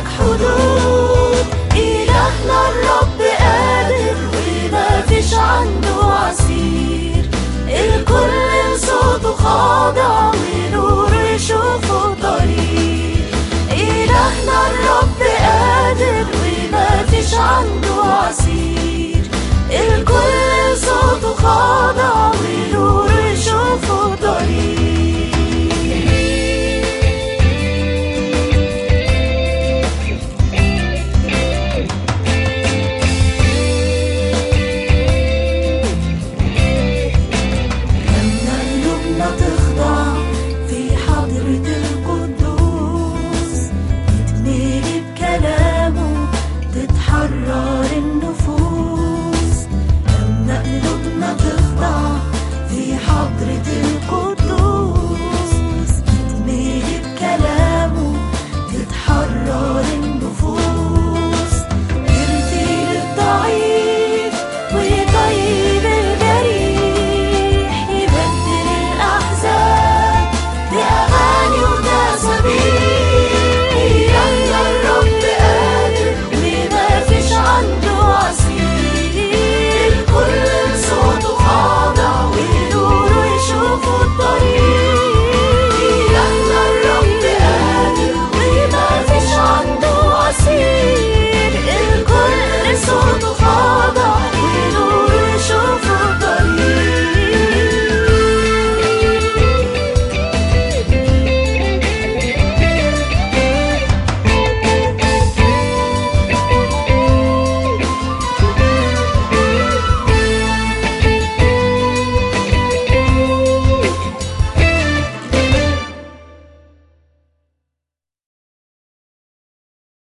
لك حدود. إله للرب قادر وما فيش عنده عسير. الكل صوته خاضع ونور يشوفه طريق. إله للرب قادر وما فيش عنده عسير. brought in